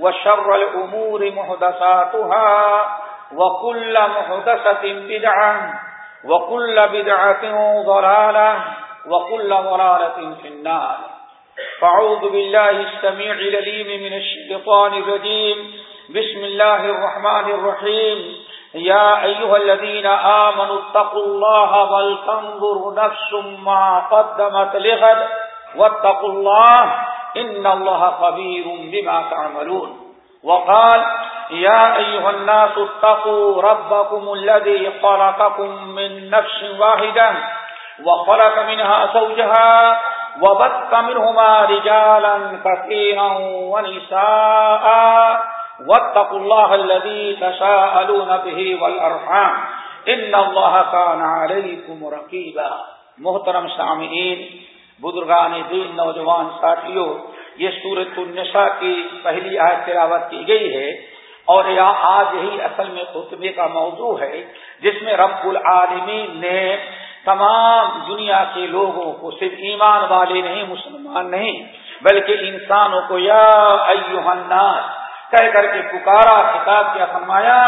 وشر الأمور محدثاتها وكل محدثة بدعة وكل بدعة ضلالة وكل ضلالة في النار. فعوذ بالله السميع لليم من الشيطان الرجيم. بسم الله الرحمن الرحيم. يا أيها الذين آمنوا اتقوا الله والتنظر نفس ما قدمت لغد. واتقوا الله إن الله قبير بما تعملون وقال، يا أيها الناس اتقوا ربكم الذي خلقكم من نفس واحدة وخلق منها زوجها وبث منهما رجالا كثيرا ونساء واتقوا الله الذي تساءلون به والأرحام إن الله كان عليكم رقيبا. محترم سامعین بزرگان دین نوجوان ساتھیوں، یہ سورت النساء کی پہلی آیت تلاوت کی گئی ہے اور یہاں آج یہی اصل میں خطبے کا موضوع ہے، جس میں رب العالمین نے تمام دنیا کے لوگوں کو صرف ایمان والے نہیں، مسلمان نہیں، بلکہ انسانوں کو یا ایوہ الناس کہہ کر کے پکارا کتاب کیا، فرمایا،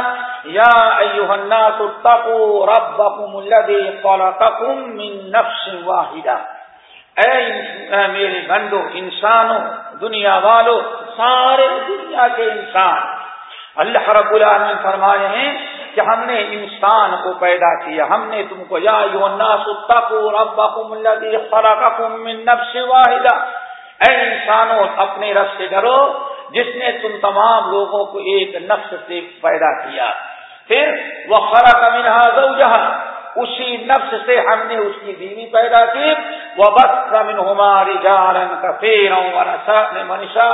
یا ایوہ الناس اتقوا ربکم الذی خلقکم من نفس واحدہ۔ اے میرے بندو، انسانوں، دنیا والوں، سارے دنیا کے انسان، اللہ رب العالمین فرمائے ہیں کہ ہم نے انسان کو پیدا کیا۔ ہم نے تم کو، یا ربکم الذی خلقکم من نفس واحدہ۔ اے انسانوں، اپنے رب سے ڈرو، جس نے تم تمام لوگوں کو ایک نفس سے پیدا کیا۔ پھر وہ خرا منہا اسی نفس سے ہم نے اس کی بیوی پیدا کی۔ وہ بس من ہماری جارن کا منشا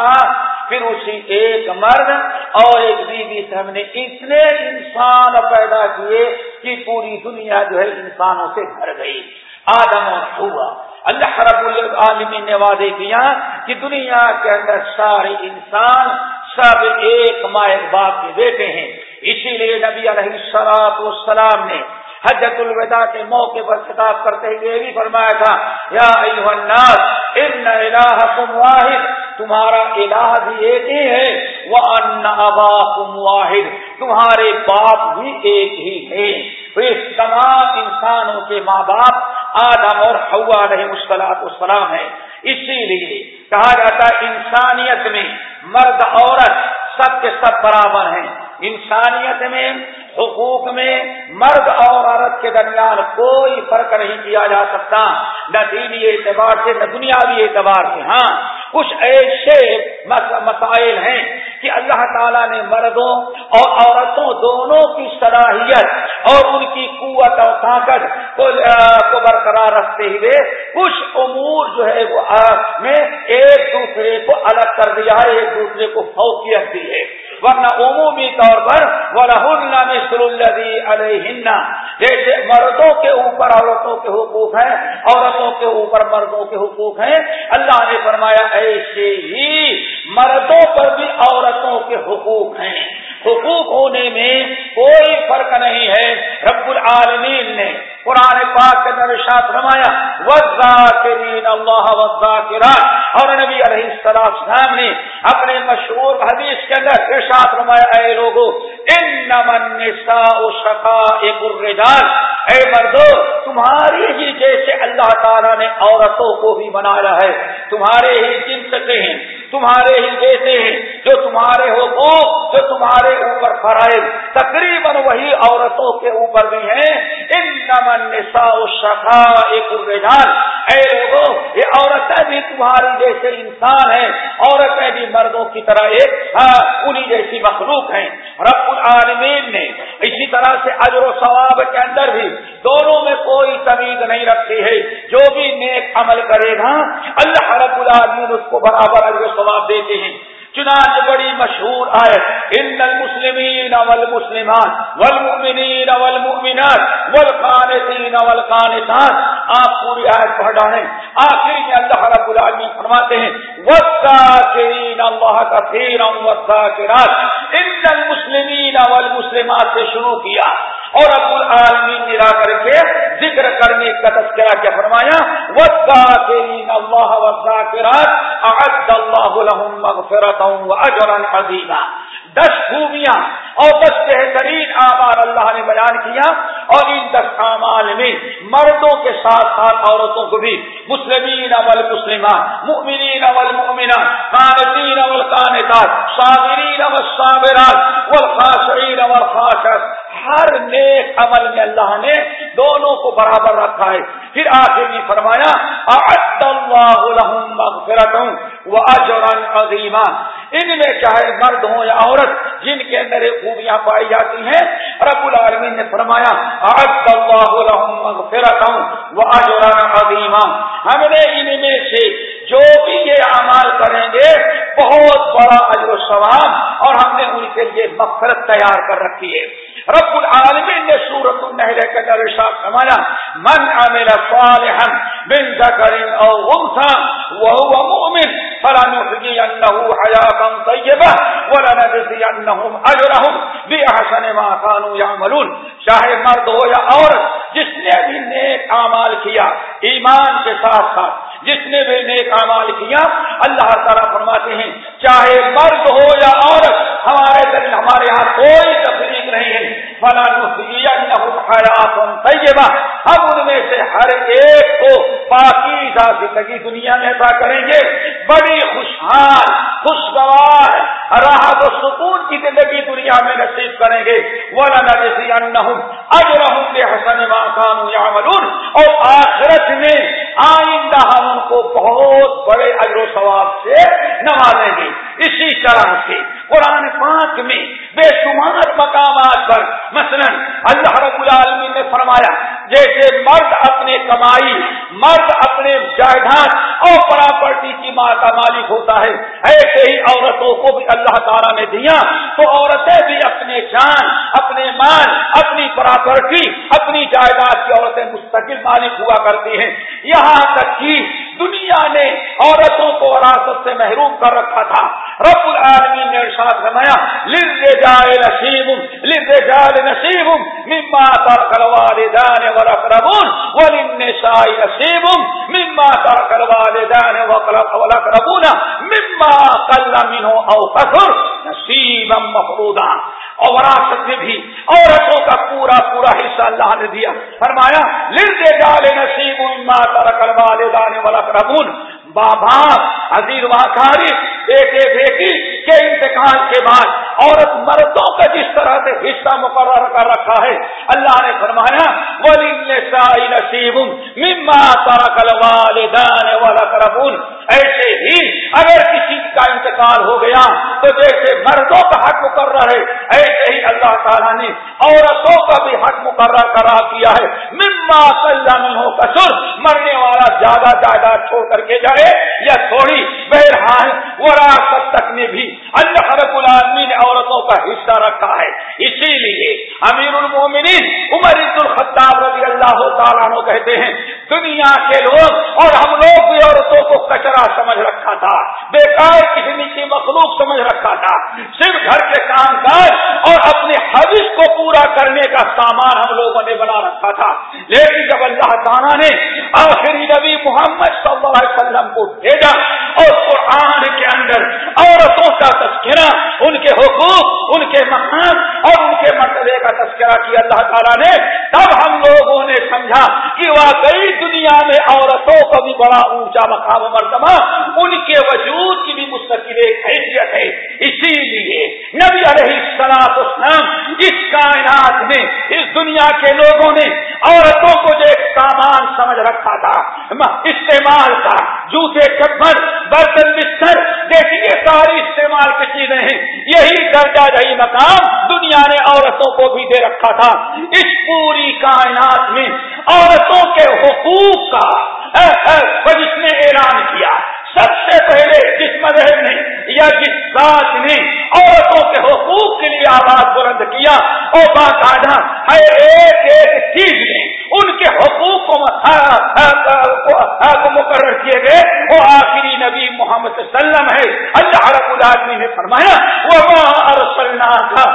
پھر اسی ایک مرد اور ایک بیوی سے ہم نے اتنے انسان پیدا کیے کہ پوری دنیا جو ہے انسانوں سے بھر گئی۔ آدم اور ہوا اللہ رب العالمین نے وعدے کیا کہ دنیا کے اندر سارے انسان سب ایک ماں باپ کے بیٹے ہیں۔ اسی لیے نبی علیہ السلاط والسلام نے حجت الوداع کے موقع پر خطاب کرتے ہوئے بھی فرمایا تھا، یا الناس، ان الہکم واحد، تمہارا الہ بھی ایک ہی ہے وہ ان اباکم واحد، تمہارے باپ بھی ایک ہی ہے اس تمام انسانوں کے ماں باپ، آدم اور ہوا علیہ مسلاط السلام ہے اسی لیے کہا جاتا ہے، انسانیت میں مرد عورت سب کے سب برابر ہیں۔ انسانیت میں، حقوق میں مرد اور کے درمیان کوئی فرق نہیں کیا جا سکتا۔ نہ دینی اعتبار سے، نہ دنیاوی اعتبار سے۔ ہاں کچھ ایسے مسائل ہیں کہ اللہ تعالیٰ نے مردوں اور عورتوں دونوں کی صلاحیت اور ان کی قوت اور طاقت کو برقرار رکھتے ہوئے کچھ امور جو ہے وہ میں ایک دوسرے کو الگ کر دیا ہے، ایک دوسرے کو فوقیت دی ہے۔ ورنہ عمومی طور پر علیہ جیسے مردوں کے اوپر عورتوں کے حقوق ہیں، عورتوں کے اوپر مردوں کے حقوق ہیں۔ اللہ نے فرمایا ایسے ہی مردوں پر بھی عورتوں کے حقوق ہیں۔ حقوق ہونے میں کوئی فرق نہیں ہے۔ رب العالمین نے قرآن پاک کے اندر ارشاد فرمایا وزاکرین اللہ وزاکرات اور نبی علیہ السلام نے اپنے مشہور حدیث کے اندر ارشاد فرمایا، اے لوگوں انما النساء شقائق الرجال۔ اے مردو، تمہاری ہی جیسے اللہ تعالیٰ نے عورتوں کو بھی بنایا ہے۔ تمہارے ہی جنس کے ہیں۔ تمہارے ہی جیسے ہیں، جو تمہارے حقوق جو تمہارے اوپر فرائض، تقریباً وہی عورتوں کے اوپر بھی ہیں۔ ان نمن نسا شخا ایک اے لوگوں، یہ عورتیں بھی تمہاری جیسے انسان ہیں۔ عورتیں بھی مردوں کی طرح ایک ہاں، انہیں جیسی مخلوق ہیں۔ رب العالمین نے اسی طرح سے اجر و ثواب کے اندر بھی دونوں میں کوئی تمیز نہیں رکھتی ہے۔ جو بھی نیک عمل کرے گا، اللہ رب العالمین اس کو برابر اجر و ثواب دیتے ہیں۔ چنانچہ بڑی مشہور آئے ان المسلمین والمسلمان والمؤمنین والمؤمنات والقانتین والقانتات آپ پوری آیت پڑھ ڈالیں آخری میں اللہ رب العالمین فرماتے ہیں والذاکرین اللہ کثیرا والذاکرات ان المسلمین والمسلمات سے شروع کیا اور ابو العالمین ملا کر کے ذکر کرنے کا تذکرہ کیا فرمایا والذاکرین اللہ والذاکرات اعد اللہ لهم مغفرتا اجرن عظیما۔ دس خوبیاں اور دس بہترین آبار اللہ نے بیان کیا اور ان دس اعمال میں مردوں کے ساتھ ساتھ عورتوں کو بھی، مسلمین اول مسلمان مؤمنین اول مؤمنات قانتین اول قانتات، صابرین اول صابرات، والخاشعین اول خاشعات ہر نیک عمل میں اللہ نے دونوں کو برابر رکھا ہے۔ پھر آخر بھی فرمایا وہ اجرن عظیمہ ان میں چاہے مرد ہوں یا عورت، جن کے اندر خوبیاں پائی جاتی ہیں۔ رب العالمین نے فرمایا وہ اجرن عظیمہ ہم نے ان میں سے جو بھی یہ اعمال کریں گے، بہت بڑا اجر و ثواب اور ہم نے ان کے لیے مفرت تیار کر رکھی ہے۔ رب العالمین نے سورت النحل کے اندر ارشاد فرمایا، من عمل صالحا من ذکر او انثى وهو مؤمن فلنحيينه حياه طيبه ولنجزينهم اجرهم باحسن ما كانوا يعملون۔ چاہے مرد ہو یا عورت، جس نے بھی نیک اعمال کیا، ایمان کے ساتھ ساتھ جس نے بھی نیک امال کیا، اللہ تعالیٰ فرماتے ہیں، چاہے مرد ہو یا عورت، ہمارے ہمارے یہاں کوئی تفریق نہیں ہے۔ طیبہ ہم ان میں سے ہر ایک کو پاکیزہ زندگی دنیا میں عطا کریں گے. بڑی خوشحال، خوشگوار راحت و سکون کی زندگی دنیا میں نصیب کریں گے. حسن اور آخرت میں آئندہ ہم ان کو بہت بڑے اجر و ثواب سے نوازیں گے. اسی طرح سے قرآن پانچ میں بے شمار مقامات پر مثلا اللہ رب العالمین نے فرمایا، جیسے مرد اپنے کمائی، مرد اپنے جائیداد اور پراپرٹی کی ماں کا مالک ہوتا ہے، ایسے ہی عورتوں کو بھی اللہ تعالیٰ نے دیا۔ تو عورتیں بھی اپنے جان، اپنے مان اپنی پراپرٹی، اپنی جائیداد کی عورتیں مستقل مالک ہوا کرتی ہیں۔ یہاں تک کہ دنیا نے عورتوں کو وراثت سے محروم کر رکھا تھا۔ رب العالمین نے ارشاد فرمایا، للرجال نصیب للرجال نصیب مما ترک الوالدان والاقربون وللنساء نصیب مما ترک الوالدان والاقربون مما قل منه او كثر نصیبا مفروضا۔ اور وراثت میں بھی عورتوں کا پورا پورا حصہ اللہ نے دیا۔ فرمایا، للرجال نصیب مما ترک الوالدان والاقربون بابا، عزیز واقعی بیٹے، بیٹی، کے انتقال کے بعد عورت مردوں کا جس طرح سے حصہ مقرر کر رکھا ہے، اللہ نے فرمایا نصیب مما ترک الوالدان والاقربون ایسے ہی اگر کسی کا انتقال ہو گیا، تو جیسے مردوں کا حق مقرر ہے، ایسے ہی اللہ تعالیٰ نے عورتوں کا بھی حق مقرر کرا کیا ہے۔ مما سلم ہو کسر۔ مرنے والا زیادہ زیادہ چھوڑ کر کے جائے۔ یا تھوڑی بہرحال وراثت تک میں بھی اللہ رب العالمین نے عورتوں کا حصہ رکھا ہے۔ اسی لیے امیر المومنین عمر عبد الخطاب رضی اللہ تعالیٰ کہتے ہیں، دنیا کے لوگ اور ہم لوگ بھی عورتوں کو کچرا سمجھ رکھا تھا، بیکار کسی کی مخلوق سمجھ رکھا تھا۔ صرف گھر کے کام کاج اور اپنے حوث کو پورا کرنے کا سامان ہم لوگوں نے بنا رکھا تھا۔ لیکن جب اللہ تعالیٰ نے آخری نبی محمد صلی اللہ علیہ وسلم کو بھیجا اور قرآن کے اندر عورتوں کا تذکرہ، ان کے حقوق، ان کے مقام اور ان کے مرتبے کا تذکرہ کیا۔ اللہ تعالیٰ نے، تب ہم لوگوں نے سمجھا کہ واقعی دنیا میں عورتوں کا بھی بڑا اونچا مقام مرتبہ ان کے وجود کی بھی مستقل ایک حیثیت ہے۔ اسی لیے نبی علیہ السلام اسلام اس کائنات میں، اس دنیا کے لوگوں نے عورتوں کو سمجھ رکھا تھا استعمال کا، جوتے، چپل، برتن، بستر، دیکھیے ساری استعمال کی چیزیں ہیں۔ یہی درجہ رہی مقام دنیا نے عورتوں کو بھی دے رکھا تھا۔ اس پوری کائنات میں عورتوں کے حقوق کا جس نے اعلان کیا سب سے پہلے جس مذہب نے یا جس ذات نے عورتوں کے حقوق کے لیے آواز بلند کیا اور باقاعدہ ہر ایک ایک چیز نے ان کے حقوق کو مقرر کیے گئے، وہ آخری نبی محمد صلی اللہ علیہ وسلم ہے۔ اللہ رب العالمین نے فرمایا وہ ارسلنا تھا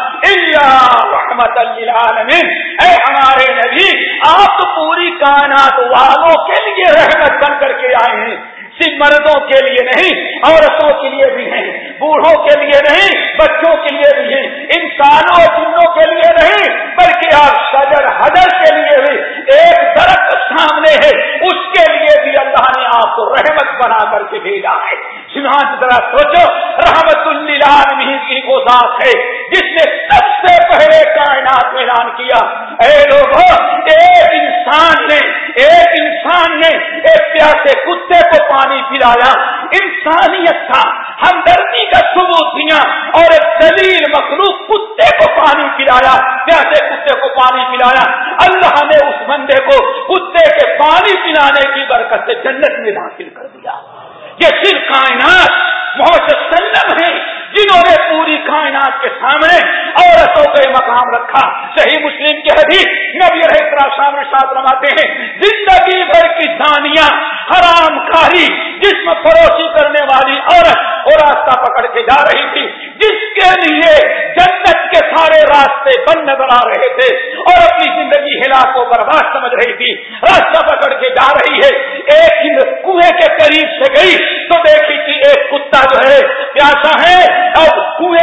رحمت العالمین اے ہمارے نبی، آپ پوری کائنات والوں کے لیے رحمت بن کر کے آئے ہیں۔ صرف مردوں کے لیے نہیں، عورتوں کے لیے بھی ہیں، بوڑھوں کے لیے نہیں، بچوں کے لیے بھی ہیں، انسانوں جنوں کے لیے نہیں، بلکہ آپ شجر حدر کے لیے بھی ایک درخت سامنے ہے، اس کے لیے بھی اللہ نے آپ کو رحمت بنا کر کے بھیجا ہے۔ سنہان ذرا سوچو رحمت اللہ کی کو ذات ہے جس نے سب سے پہلے کائنات میں اعلان کیا۔ اے لوگوں ایک انسان نے، ایک انسان نے ایک پیاسے کتے کو پانی پلایا۔ انسانیت تھا، ہمدردی کا ثبوت دیا اور ایک دلیل مخلوق کتے کو پانی پلایا۔ پیاسے کتے کو پانی پلایا۔ اللہ نے اس بندے کو کتے کے پانی پلانے کی برکت سے جنت میں داخل کر دیا۔ یہ صرف کائنات محسوس وسلم ہے۔ جنہوں نے پوری کائنات کے سامنے عورتوں کا مقام رکھا۔ صحیح مسلم کے حدیث نبی رہے سامنے ساتھ رواتے ہیں، زندگی بھر کی دانیاں، حرام کاری، جسم فروشی کرنے والی عورت وہ راستہ پکڑ کے جا رہی تھی، جس کے لیے جنت کے سارے راستے بند نظر آ رہے تھے اور اپنی زندگی ہلا کو برباد سمجھ رہی تھی۔ راستہ پکڑ کے جا رہی ہے۔ ایک کنویں کے قریب سے گئی تو دیکھی تھی ایک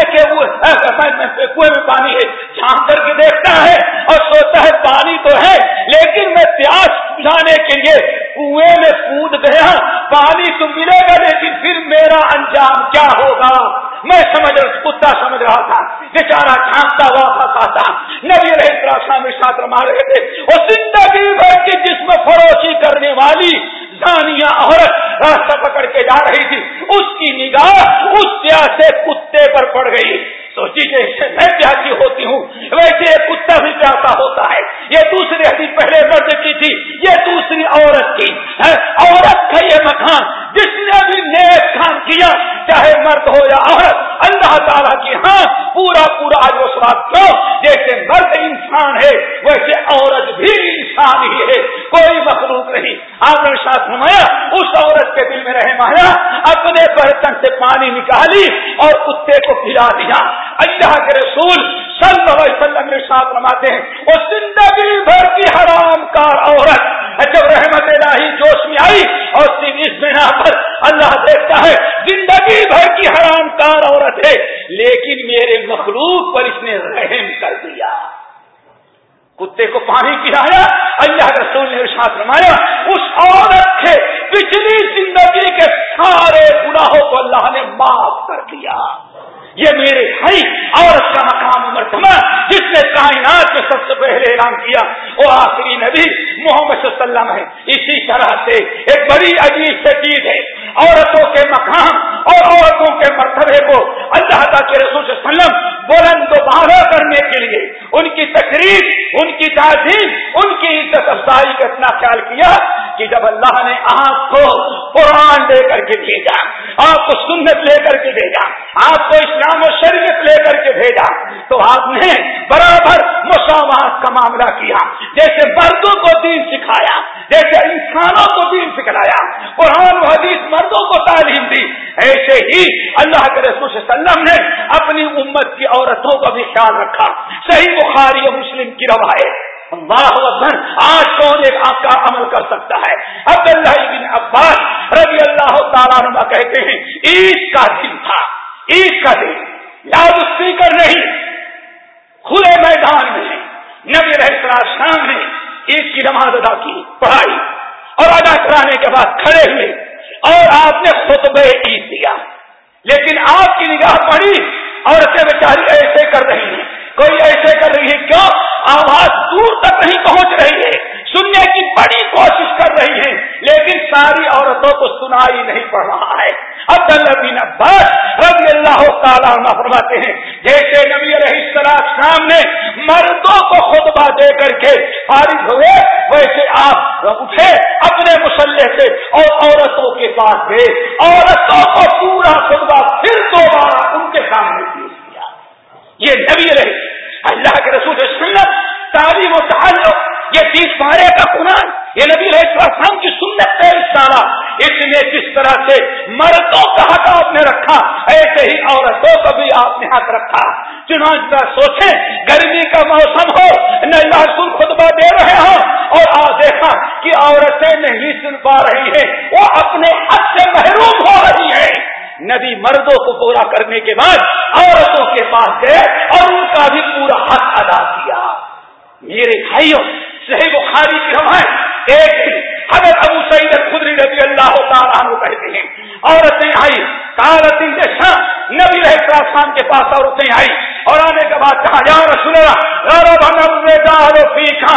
اب کنویں کے کنویں میں پانی ہے چھان کر کے دیکھتا ہے اور سوچتا ہے پانی تو ہے، لیکن میں پیاس بجھانے کے لیے کنویں میں کود گیا، پانی تو ملے گا، لیکن پھر میرا انجام کیا ہوگا؟ میں سمجھ کتا سمجھ رہا تھا بیچارا چھانتا واپس آتا نبی رہے ساتھ رما رہے تھے، وہ زندگی بھر کی جسم فروشی کرنے والی زانیہ عورت راستہ پکڑ کے جا رہی تھی۔ اس کی نگاہ، اس پیاسے کتے پر پڑ گئی۔ سوچی جیسے میں پیاسی ہوتی ہوں۔ ویسے ایک کتا بھی پیاسا ہوتا ہے۔ یہ دوسری حدیث پہلے مرد کی تھی۔ یہ دوسری عورت کی۔ عورت کا یہ مکان۔ جس نے بھی نیک کام کیا، چاہے مرد ہو یا عورت، اللہ تعالیٰ کی ہاں پورا پورا آج وہ سواد کیوں؟ جیسے مرد انسان ہے، ویسے عورت بھی انسان ہی ہے۔ کوئی مخلوق نہیں۔ آپ نے ساتھ نمایا اس عورت کے دل میں رہے مایا اپنے برتن سے پانی نکالی اور کتے کو پلا دیا۔ اللہ کے رسول صلی اللہ علیہ وسلم نے ساتھ نماتے ہیں، وہ زندگی بھر کی حرام کار عورت۔ جب رحمت الہی جوش میں آئی اور اس بنا پر اللہ دیکھتا ہے، زندگی بھر کی حرام کار عورت ہے، لیکن میرے مخلوق پر اس نے رحم کر دیا۔ کتے کو پانی پلایا، اللہ رسول نے ارشاد رمایا اس عورت کے پچھلی زندگی کے سارے گناہوں کو اللہ نے معاف کر دیا۔ یہ میرے بھائی عورت کا مقام مرتبہ جس نے کائنات میں سب سے پہلے اعلان کیا وہ آخری نبی، محمد صلی اللہ علیہ وسلم ہے۔ اسی طرح سے ایک بڑی عجیب سے چیز ہے۔ عورتوں کے مقام اور عورتوں کے مرتبے کو اللہ تعالیٰ کے رسول صلی اللہ علیہ وسلم بلند دوبارہ کرنے کے لیے ان کی تقریب ان کی تعظیم، ان کی عزت افزائی کا اتنا خیال کیا کہ جب اللہ نے آنکھ کو قرآن لے کر کے بھیجا، آپ کو سنت لے کر کے بھیجا، آپ کو اسلام و شریعت لے کر کے بھیجا، تو آپ نے برابر مساوات کا معاملہ کیا، جیسے مردوں کو دین سکھایا، جیسے انسانوں کو دین سکھلایا، قرآن و حدیث مردوں کو تعلیم دی، ایسے ہی اللہ کے رسول صلی اللہ علیہ وسلم نے اپنی امت کی عورتوں کا بھی خیال رکھا۔ صحیح بخاری و مسلم کی روایت۔ آج کون ایک آپ کا عمل کر سکتا ہے؟ عبداللہ بن عباس رضی اللہ تعالیٰ نما کہتے ہیں، عید کا دن تھا، عید کا دن۔ لاؤڈ اسپیکر نہیں، کھلے میدان میں نبی رہ شام نے عید کی نماز ادا کی، پڑھائی، اور ادا کرانے کے بعد کھڑے ہوئے، اور آپ نے خطبہ عید دیا۔ لیکن آپ کی نگاہ پڑی، عورتیں بیچاری ایسے کر رہی ہیں۔ کوئی ایسے کر رہی ہے کیوں؟ آواز دور تک نہیں پہنچ رہی ہے۔ سننے کی بڑی کوشش کر رہی ہے لیکن ساری عورتوں کو سنائی نہیں پڑ رہا ہے۔ بن عباس رضی اللہ تعالیٰ فرماتے ہیں، جیسے نبی علیہ السلام شام نے مردوں کو خطبہ دے کر کے فارغ ہوئے، ویسے آپ اٹھے اپنے مسلح سے اور عورتوں کے پاس گئے۔ عورتوں کو پورا خطبہ پھر دوبارہ ان کے سامنے پیش کیا۔ یہ نبی رہے اللہ کے رسول سنت تعلیم و تعلق یہ تیس پارے کا قرآن یہ نبی السلام کی سنت ہے سارا اس نے کس طرح سے مردوں کا حق آپ نے رکھا، ایسے ہی عورتوں کا بھی آپ نے حق رکھا. چنانچہ سوچیں، گرمی کا موسم ہو نہ رسول خطبہ دے رہے ہوں اور آپ دیکھا کہ عورتیں نہیں سن پا رہی ہیں، وہ اپنے حق سے محروم ہو رہی ہیں۔ نبی مردوں کو پورا کرنے کے بعد عورتوں کے پاس گئے اور ان کا بھی پورا حق ادا کیا۔ میرے بھائیوں صحیح بخاری کی روایت ایک دن حضرت ابو سعید خدری رضی اللہ تعالیٰ عنہ کہتے ہیں، عورتیں آئی کالتیں شام نبی رہے شام کے پاس عورتیں آئی اور آنے کے بعد کہا، یا رسول اللہ پیچھا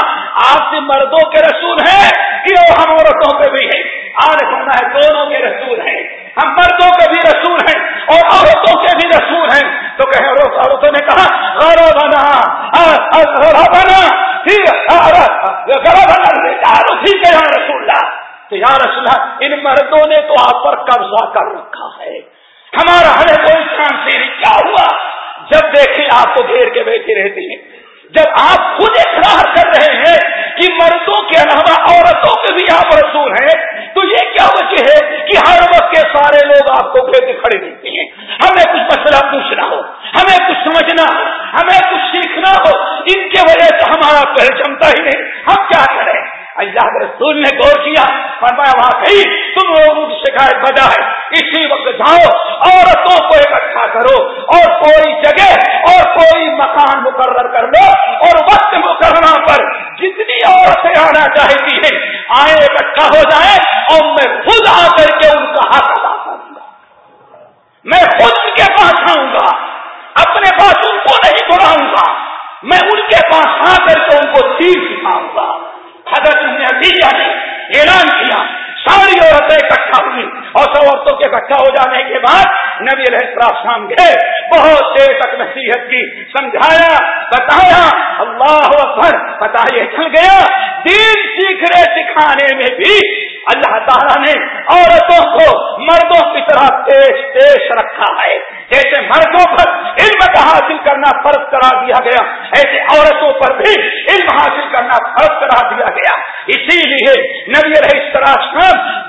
آپ سے مردوں کے رسول ہیں کہ وہ ہم عورتوں پہ بھی ہیں۔ آج ہونا ہے، دونوں کے رسول ہیں۔ ہم مردوں کے بھی رسول ہیں اور عورتوں کے بھی رسول ہیں۔ تو کہ عورتوں نے کہا ربنا ربنا ربنا یا رسول اللہ تو یا رسول اللہ ان مردوں نے تو آپ پر قبضہ کر رکھا ہے ہمارا ہمیں کوئی انسان سے کیا ہوا جب دیکھیں آپ کو گھیر کے بیٹھے رہتے ہیں جب آپ خود اقرار کر رہے ہیں کہ مردوں کے علاوہ عورتوں کے بھی آپ رسول ہیں، تو یہ کیا وجہ ہے کہ ہر وقت کے سارے لوگ آپ کو گھر کھڑے دیتے ہیں؟ ہمیں کچھ مسئلہ پوچھنا ہو، ہمیں کچھ سمجھنا ہو، ہمیں کچھ سیکھنا ہو، ان کے وجہ سے ہمارا پہل چمتا ہی نہیں۔ ہم کیا کریں؟ اللہ کے رسول نے غور کیا، فرمایا وہاں تم لوگوں کی شکایت بجا ہے۔ اسی وقت جاؤ، عورتوں کو اکٹھا کرو اور کوئی جگہ اور کوئی مکان مقرر کر لو اور وقت مقررہ پر جتنی عورتیں آنا چاہتی ہیں آئے اکٹھا ہو جائے اور میں خود آ کر کے ان کا حق ادا کروں گا۔ میں خود ان کے پاس آؤں گا، اپنے پاس ان کو نہیں بڑھاؤں گا، میں ان کے پاس آ کر کے ان کو چیز سکھاؤں گا۔ حضرت نے اعلان کیا، ساری عورتیں اکٹھا ہوئی اور سو عورتوں کے اکٹھا ہو جانے کے بعد نبی علیہ السلام گئے، بہت دیر تک نصیحت کی، سمجھایا، بتایا، اللہ اکبر یہ چل گیا، دین سیکھنے سکھانے میں بھی اللہ تعالیٰ نے عورتوں کو مردوں کی طرح پیش پیش رکھا ہے۔ جیسے مردوں پر علم کا حاصل کرنا فرض کرا دیا گیا، ایسے عورتوں پر بھی علم حاصل کرنا فرض کرا دیا گیا۔ اسی لیے نبی رہی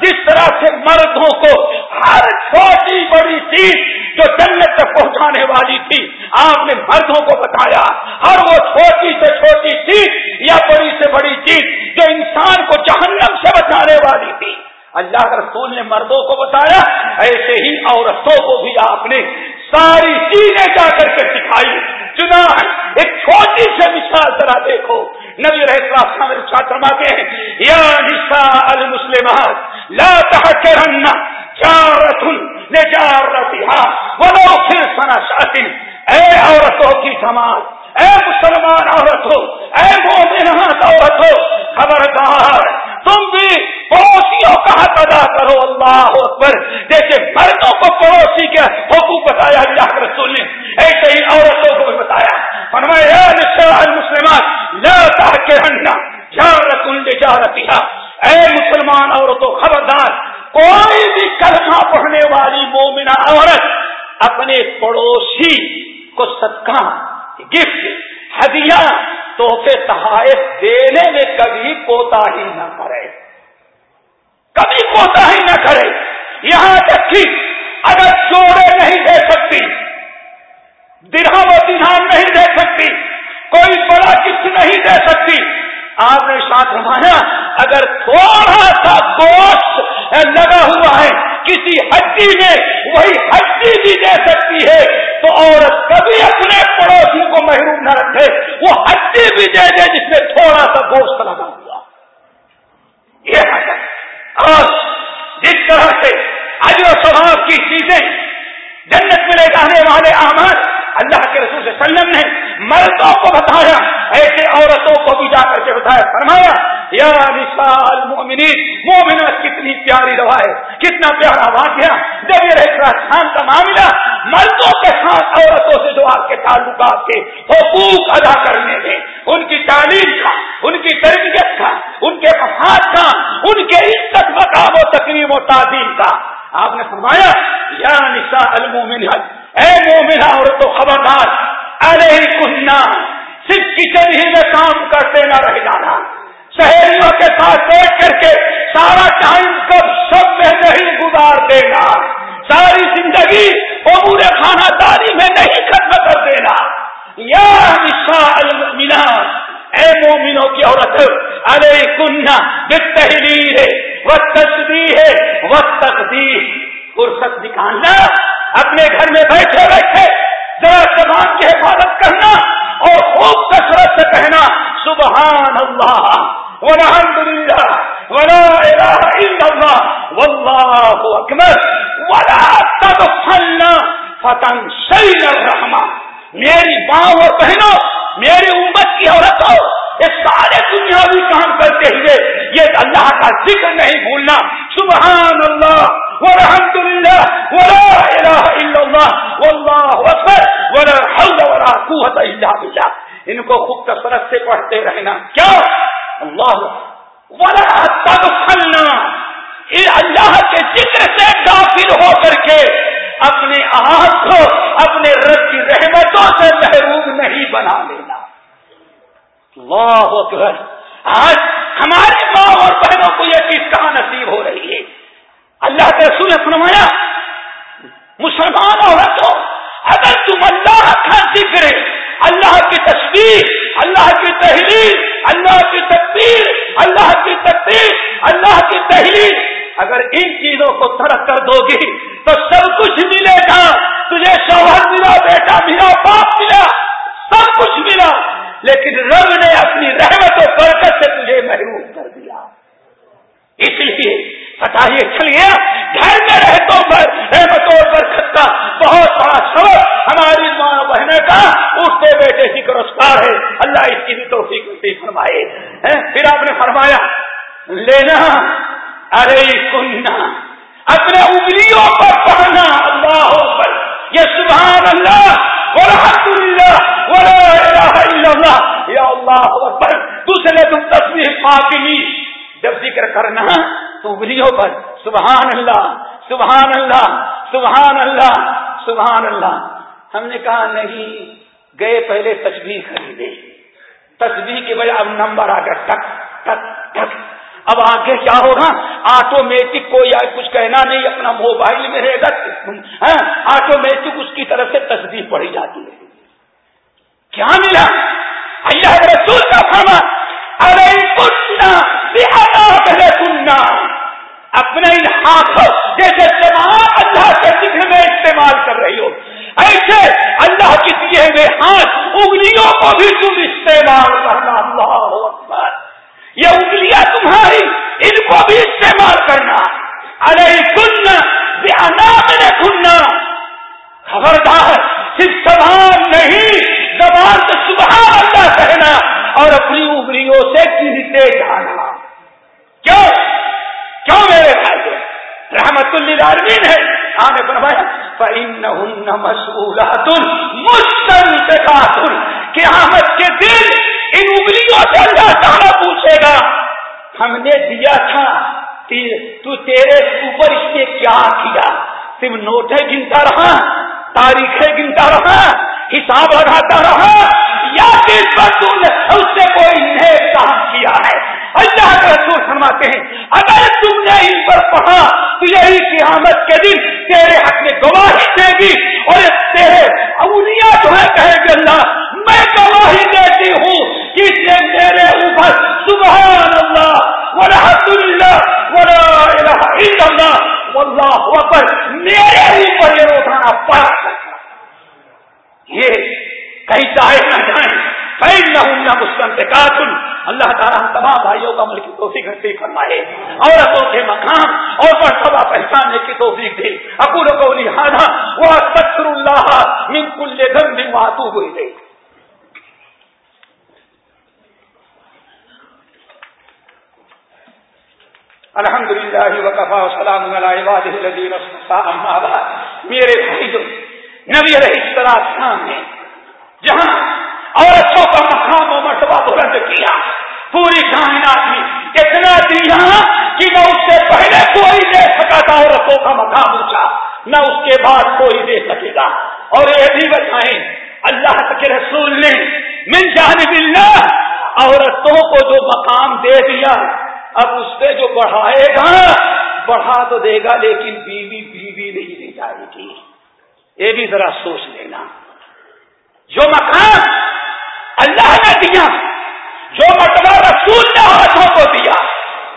جس طرح سے مردوں کو ہر چھوٹی بڑی چیز جو جنت تک پہنچانے والی تھی، آپ نے مردوں کو بتایا، ہر وہ چھوٹی سے چھوٹی چیز یا بڑی سے بڑی چیز جو انسان کو جہنم سے بچانے والی تھی۔ اللہ کے رسول نے مردوں کو بتایا، ایسے ہی عورتوں کو بھی آپ نے ساری چیزیں جا کر کے سکھائی۔ چنا ایک چھوٹی سے مثال ذرا دیکھو۔ نبی رہے فرماتے ہیں، یا نساء المسلمات، لا تحکرن جارتن لجارتها ولو پھر سنا اے عورتوں کی سماج اے مسلمان عورت ہو اے مومنات عورت ہو خبردار، تم بھی پڑوسیوں کا حق ادا کرو، اللہ اکبر۔ جیسے مردوں کو پڑوسی کے حقوق بتایا اللہ کے رسول نے۔ ایسے ہی عورتوں کو بھی بتایا۔ فرمایا مسلمان لا کے رنگا جا رکن اے مسلمان عورتوں، خبردار، کوئی بھی کلمہ پڑھنے والی مومنہ عورت اپنے پڑوسی کو صدقہ، گفٹ، ہدیہ، تحفے، تحائف دینے میں کبھی کوتا ہی نہ کرے کبھی کوتا ہی نہ کرے یہاں تک کہ اگر چوڑے نہیں دے سکتی، درہم و دھان نہیں دے سکتی، کوئی بڑا کچھ نہیں دے سکتی۔ آپ نے ساتھ رمایا اگر تھوڑا سا گوشت لگا ہوا ہے، کسی ہڈی میں وہی ہڈی بھی دے سکتی ہے، تو عورت کبھی اپنے پڑوسی کو محروم نہ رکھے۔ وہ ہڈی بھی دے دے جس میں تھوڑا سا گوشت لگا ہوا۔ یہ اور جس طرح سے اجر سواب کی چیزیں جنت میں لے جانے والے آماد اللہ کے رسول صلی اللہ علیہ وسلم نے مردوں کو بتایا، ایسے عورتوں کو بھی جا کر کے بتایا، فرمایا، یا نشال مومنین مومنا کتنی پیاری دوا ہے، کتنا پیارا واقعہ، جب یہ راجستھان کا معاملہ مردوں کے ساتھ عورتوں سے جو آپ کے تعلقات کے حقوق ادا کرنے میں، ان کی تعلیم کا، ان کی تربیت کا، ان کے مفاد کا، ان کے عزت، مقام و تقریب و تعظیم کا۔ آپ نے فرمایا، یا نسا المومن اے مومن عورتوں خبردار ارے کنہ صرف کچن ہی میں کام کرتے نہ رہ جانا۔ سہیلیوں کے ساتھ بیٹھ کر کے سارا ٹائم کب سب میں نہیں گزار دینا۔ ساری زندگی امور خانہ داری میں نہیں ختم کر دینا۔ یا المنا اے مومنوں کی عورت ارے کنہ تحریر ہے وہ تصویر ہے وہ تقدیر فرصت نکالنا، اپنے گھر میں بیٹھے بیٹھے ذرا زبان کی حفاظت کرنا اور خوب کثرت سے کہنا سبحان اللہ والحمد للہ ولا الہ الا اللہ، واللہ اکبر، ولا تدخلنا فتن سیل الرحمہ میری ماں اور بہنوں، میری امت کی عورتوں یہ سارے دنیاوی کام کرتے ہوئے یہ اللہ کا ذکر نہیں بھولنا۔ سبحان اللہ والحمد لله ولا إله إلا الله والله أكبر ولا حول ولا قوة إلا بالله ان کو خوب کثرت سے پڑھتے رہنا۔ کیا؟ اللہ۔ ولا تغفلنا اللہ کے ذکر سے داخل ہو کر کے اپنے آپ کو اپنے رب کی رحمتوں سے محروم نہیں بنا لینا۔ اللہ اکبر۔ آج ہمارے ماں اور بہنوں کو یہ چیز کہاں نصیب ہو رہی ہے؟ اللہ کے رسول نے فرمایا، مسلمان عورتوں، اگر تم اللہ کا ذکر اللہ کی تصویر اللہ کی تحریر اللہ کی تقبیر اللہ کی تقبیر اللہ کی تحریر اگر ان چیزوں کو ترک کر دو گی تو سب کچھ ملے گا۔ تجھے شوہر ملا، بیٹا ملا، باپ ملا، سب کچھ ملا۔ لیکن رب نے اپنی رحمت و برکت سے تجھے محروم کر دیا۔ اس لیے بتائیے چلیے، گھر میں رہتوں پر رحمتوں برکت کا بہت بڑا سبب ہماری ماں بہنیں کا اٹھتے بیٹے ہی کرسکار ہے۔ اللہ اس کی بھی توفیق نصیب فرمائے۔ پھر آپ نے فرمایا، لینا، ارے کننا اپنے انگلیوں پر پڑھنا اللہ پر یہ سبحان اللہ ورحمت اللہ ولا الہ الا اللہ یا اللہ دوسرے تم تصویر پاکی جب ذکر کرنا تو انگلیوں پر سبحان اللہ سبحان اللہ سبحان اللہ سبحان اللہ۔ ہم نے کہا نہیں، گئے پہلے تصویر خریدے۔ تصویر کے بجائے اب نمبر آ گیا ٹک ٹک ٹک۔ اب آگے کیا ہوگا؟ آٹومیٹک کو یا کچھ کہنا نہیں، اپنا موبائل میں رہے گا آٹومیٹک اس کی طرف سے تصویر پڑھی جاتی ہے۔ کیا ملا؟ اللہ رسول کا فرما ارے کننا کننا اپنے ان ہاتھوں جیسے تمام اللہ کے ذکر میں استعمال کر رہی ہو۔ ایسے اللہ کی دیے ہوئے ہاتھ، انگلیوں کو بھی تم استعمال کرنا۔ اللہ اکبر۔ یہ انگلیاں تمہاری، ان کو بھی استعمال کرنا۔ ارے کننا میرے کننا خبردار، صرف زبان نہیں، زبان تو صبح اللہ کہنا۔ اور اپنی انگلیوں سے گرتے جانا۔ کیوں؟ کیوں میرے بھائی رحمت اللہ ہے۔ آنے فرمایا مسولات قیامت کے دن ان انگلیوں سے اللہ تعالیٰ پوچھے گا، ہم نے دیا تھا تو تیرے اوپر اس نے کیا کیا؟ صرف نوٹیں گنتا رہا، تاریخیں گنتا رہا حساب لگاتا رہا، یا دل پر تم نے اس سے کوئی نیک کام کیا ہے؟ اللہ کا رسول فرماتے ہیں، اگر تم نے ان پر پڑھا، تو یہی قیامت کے دن تیرے حق میں گواہی دے گی اور تیرے اولیا جو ہے کہے گی اللہ، میں گواہی دیتی ہوں کہ نے میرے اوپر سبحان اللہ ورحمت اللہ ولا الہ الا اللہ، واللہ اکبر، میرے اوپر یہ روزانہ پڑھ یہ کہیں چاہے نہ جائیں۔ کہیں نہ ہوں نہ مسلم سے کاتن اللہ تعالیٰ ہم تمام بھائیوں کا ملک کی توفیق نصیب فرمائے۔ عورتوں کے مقام اور مرتبہ پہچاننے کی توفیق دی اکول کو لہٰذا وہ سکر اللہ من کل دن دن واتو ہوئی گئی الحمد للہ وقفا وسلام میرے بھائی جو نبی علیہ السلام نے جہاں عورتوں کا مقام و مرتبہ بلند کیا۔ پوری کائنات میں اتنا دیا کہ نہ اس سے پہلے کوئی دے سکا تھا عورتوں کا مقام اونچا، نہ اس کے بعد کوئی دے سکے گا۔ اور یہ بھی بتائیں، اللہ کے رسول نے من جانب اللہ عورتوں کو جو مقام دے دیا، اب اس سے جو بڑھائے گا، بڑھا تو دے گا، لیکن بیوی بیوی نہیں دی جائے گی۔ یہ بھی ذرا سوچ لینا۔ جو مکان اللہ نے دیا، جو مطلب رسول نے ہاتھوں کو دیا،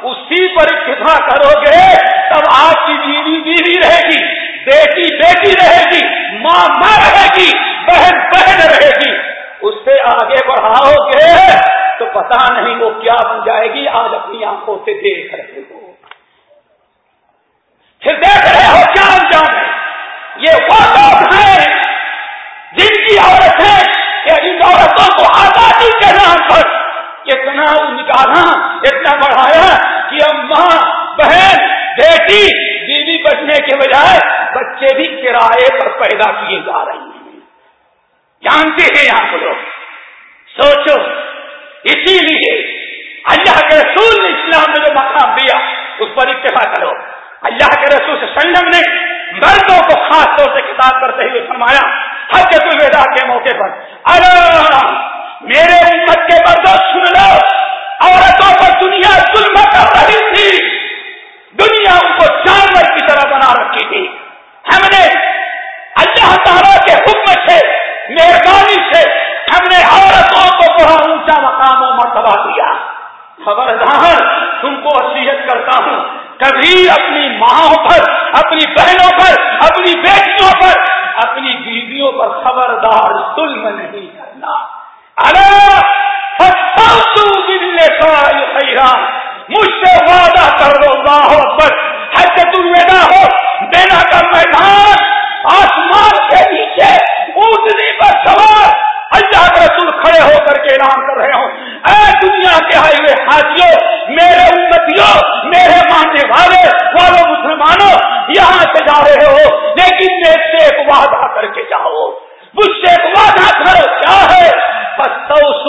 اسی پر اتفا کرو گے، تب آپ کی بیوی بیوی رہے گی، بیٹی بیٹی رہے گی، ماں ماں رہے گی، بہن بہن رہے گی۔ اس سے آگے بڑھاؤ گے، تو پتا نہیں وہ کیا بن جائے گی۔ آج اپنی آنکھوں سے دیکھ رہے ہو۔ پھر دیکھ رہے ہو کیا یہ وہ لوگ ہیں جن کی عورتیں یا جن عورتوں کو آزادی کے نام پر اتنا نکالا اتنا بڑھایا کہ اماں، بہن، بیٹی، بیوی بچنے کے بجائے بچے بھی کرائے پر پیدا کیے جا رہے ہیں۔ جانتے ہیں یہاں کو لوگ۔ سوچو، اسی لیے اللہ کے رسول نے اسلام میں جو مقام دیا، اس پر اتفاق کرو۔ اللہ کے رسول سے سنگم نے مردوں کو خاص طور سے خطاب کرتے ہوئے فرمایا حج الوداع کے موقع پر ارے میرے امت کے مردوں سن لو، عورتوں پر دنیا ظلم کر رہی تھی دنیا ان کو جانور کی طرح بنا رکھی تھی ہم نے اللہ تعالیٰ کے حکم سے مہربانی سے ہم نے عورتوں کو بڑا اونچا مقام و مرتبہ دیا خبردار تم کو اصلیت کرتا ہوں کبھی اپنی ماں پر، اپنی بہنوں پر، اپنی بیٹیوں پر، اپنی بیویوں پر خبردار ظلم نہیں کرنا۔ مجھ سے وعدہ کر دو اللہ پر۔ حج الوداع ہو دینا کا میدان، آسمان کے نیچے، اونٹنی پر سوار۔ اللہ کے رسول کھڑے ہو کر کے اعلان کر رہے ہوں۔ اے دنیا کے آئے ہوئے حاجیوں، میرے امتیوں، میرے ماننے والے والوں مسلمانوں یہاں سے جا رہے ہو، لیکن میں سے ایک وعدہ کر کے جاؤ۔ مجھ سے ایک وعدہ کرو کیا ہے؟ بس تو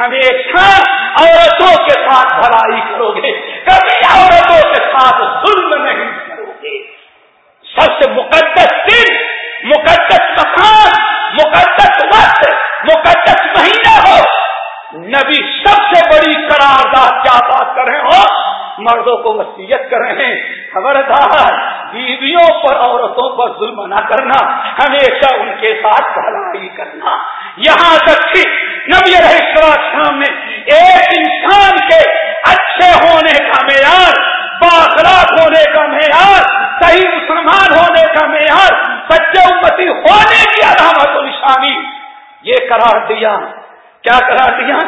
ہمیشہ عورتوں کے ساتھ بھلائی کرو گے۔ کبھی عورتوں کے ساتھ ظلم نہیں کرو گے۔ سب سے مقدس دن، مقدس مکان، مقدس وقت، مقدس مہینہ ہو۔ نبی مردوں کو وسیعت کر رہے ہیں۔ خبردار، بیویوں پر عورتوں پر ظلم نہ کرنا، ہمیشہ ان کے ساتھ بھلائی کرنا۔ یہاں تک کہ نبی السلام نے ایک انسان کے اچھے ہونے کا معیار، باخلاق ہونے کا معیار، صحیح مسلمان ہونے کا معیار، بچے امتی ہونے کی علامت و نشانی۔ یہ قرار دیا۔ کیا کرا دیا؟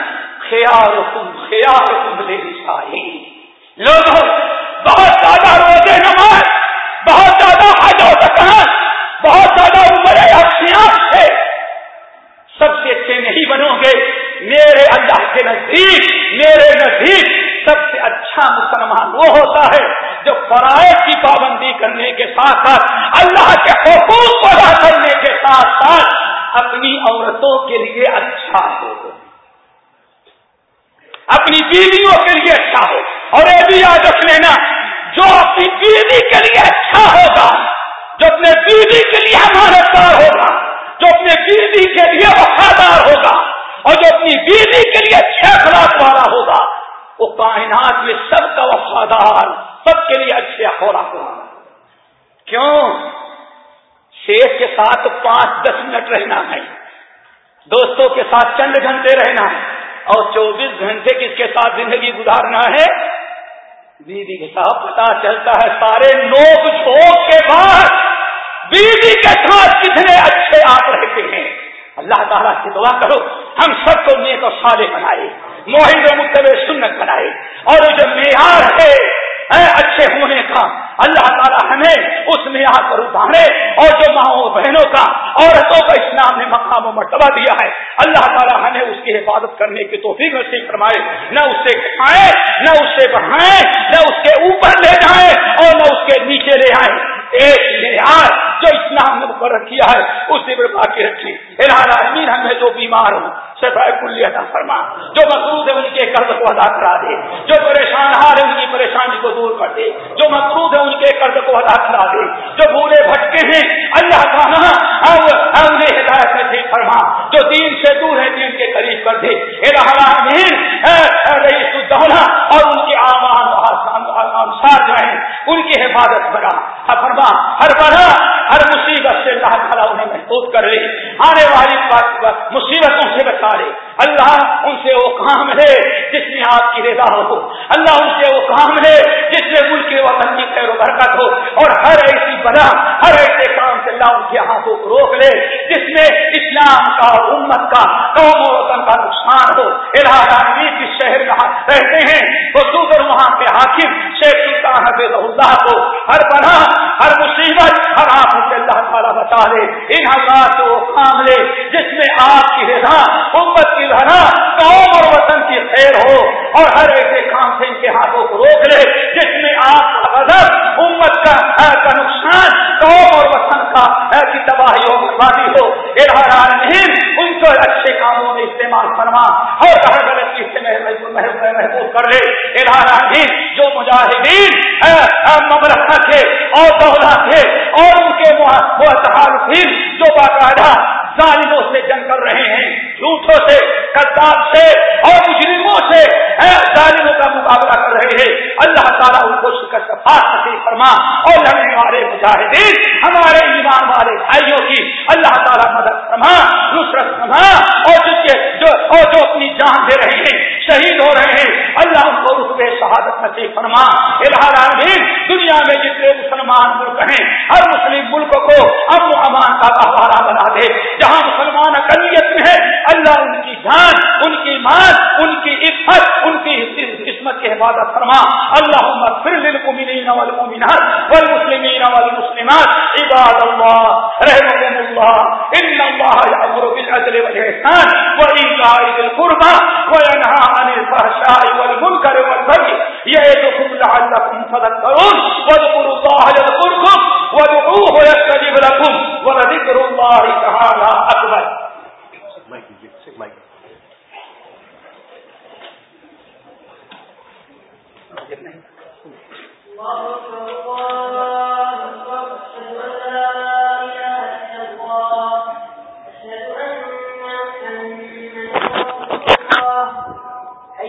خیال حکم خیال حکم لے شاہی لوگ بہت زیادہ روزے نماز، بہت زیادہ حج و زکات بہت زیادہ عمر افسیات سے سب سے اچھے نہیں بنو گے۔ میرے اللہ کے نزدیک، میرے نزدیک سب سے اچھا مسلمان وہ ہوتا ہے جو فرائض کی پابندی کرنے کے ساتھ ساتھ، اللہ کے حقوق ادا کرنے کے ساتھ ساتھ اپنی عورتوں کے لیے اچھا ہو۔ اپنی بیویوں کے لیے اچھا ہو۔ اور یہ بھی یاد رکھ لینا، جو اپنی بیوی کے لیے اچھا ہوگا، جو اپنے بیوی کے لیے امانت دار ہوگا، جو اپنے بیوی کے لیے وفادار ہوگا، اور جو اپنی بیوی کے لیے اچھے اخلاق والا ہوگا، وہ کائنات میں سب کا وفادار، سب کے لیے اچھے خوراک ہوگا۔ کیوں؟ شیخ کے ساتھ پانچ دس منٹ رہنا ہے دوستوں کے ساتھ چند گھنٹے رہنا ہے اور چوبیس گھنٹے کس کے ساتھ زندگی گزارنا ہے؟ بیوی کے ساتھ پتا چلتا ہے، سارے نوک جھوک کے بعد بیوی کے ساتھ کتنے اچھے آپ رہتے ہیں۔ اللہ تعالیٰ سے دعا کرو، ہم سب کو نیک و صالح بنائے موہن متب سنت بنائے۔ اور جو معیار ہے اچھے ہونے کا اللہ تعالیٰ ہمیں اس معیار پر اتارے اور جو ماؤں بہنوں کا عورتوں کا اسلام نے مقام و مرتبہ دیا ہے، اللہ تعالیٰ ہمیں اس کی حفاظت کرنے کی توفیق نصیب فرمائے۔ نہ اس سے کھائیں، نہ اس سے بڑھائیں، نہ اس کے اوپر لے جائیں اور نہ اس کے نیچے لے آئیں۔ ایک معیار جو اسلام نے مقرر کیا ہے اس سے باقی رکھی امین ہمیں جو بیمار ہوں سفید کلی عطا فرما جو مقروض ہے ان کے قرض کو ادا کرا دے۔ جو پریشان ہار ہے ان کی پریشانی کو دور کر دے۔ جو مقروض ہے ان کے قرض کو ادا کرا دے۔ جو بھولے بھٹکے ہیں، اللہ تعالیٰ انہیں ہدایت میں سے فرما۔ جو دین سے دور ہے دین کے قریب کر دے۔ رئیس الدولہ اور ان کے آمان انسار جو ہیں، ان کی حفاظت کرا فرما ہر بڑا ہر مصیبت سے اللہ تعالیٰ انہیں محفوظ کر لے۔ آنے والی مصیبتوں سے بچا لے۔ اللہ ان سے وہ کام ہے جس میں آپ کی رضا ہو۔ اللہ ان سے وہ کام ہے جس میں ملک کے وطن کی خیر و برکت ہو۔ اور ہر ایسی بنا، ہر ایسے کام سے اللہ ان کے ہاتھوں کو روک لے، جس میں اسلام کا، امت کا، قوم و وطن کا نقصان ہو۔ الہی جس شہر میں رہتے ہیں، وہ دوسر وہاں کے حاکم شیخ سلطان حفیظ اللہ کو ہر بنا ہر مصیبت ہر آپ سے اللہ تعالیٰ بتا لے ان حضرات وہ کام لے جس میں آپ کی رضا امت کی رہنا قوم اور وطن کی خیر ہو۔ اور ہر ایسے کام سے ان کے ہاتھوں کو روک لے جس میں آپ کا غضب امت کا, کا نقصان قوم اور وطن کا کی تباہی ہو بربادی ہو۔ نہیں ان کو اچھے کاموں میں استعمال فرما اور ہر غلط چیز سے محفوظ کر لے۔ نہیں جو مجاہدین مبرکہ تھے اور دولا تھے اور ان کے متحالفین جو باقاعدہ ظالموں سے جنگ کر رہے ہیں جھوٹوں سے کتاب سے اور مجرموں سے ظالموں کا مقابلہ کر رہے ہیں۔ اللہ تعالیٰ ان کو شکست نصیب فرما اور لڑنے والے مجاہدین ہمارے ایمان والے بھائیوں کی اللہ تعالیٰ مدد فرما نصرت فرما اور جو جو, اور جو اپنی جان دے رہے ہیں شہید ہو رہے ہیں اللہ ان کو رتبے شہادت نصیب فرما العالمین، دنیا میں جتنے مسلمان ملک ہیں، ہر مسلم ملک کو امن امان کا گہوارہ بنا دے۔ جہاں مسلمان اقلیت میں ہے اللہ ان کی جان، ان کی مان ان کی عفت، ان کی قسمت کی حفاظت فرما۔ اللہ پھر للمؤمنین والمؤمنات والمسلمین والمسلمات، عباد اللہ رحمكم الله ان الله يأمر بالعدل والإحسان وإيتاء ذي القربى وينهى عن الفحشاء والمنكر والبغي يعظكم لعلكم تذكرون واذكروا الله يذكركم وادعوه يستجب لكم ولذكر الله تعالى أكبر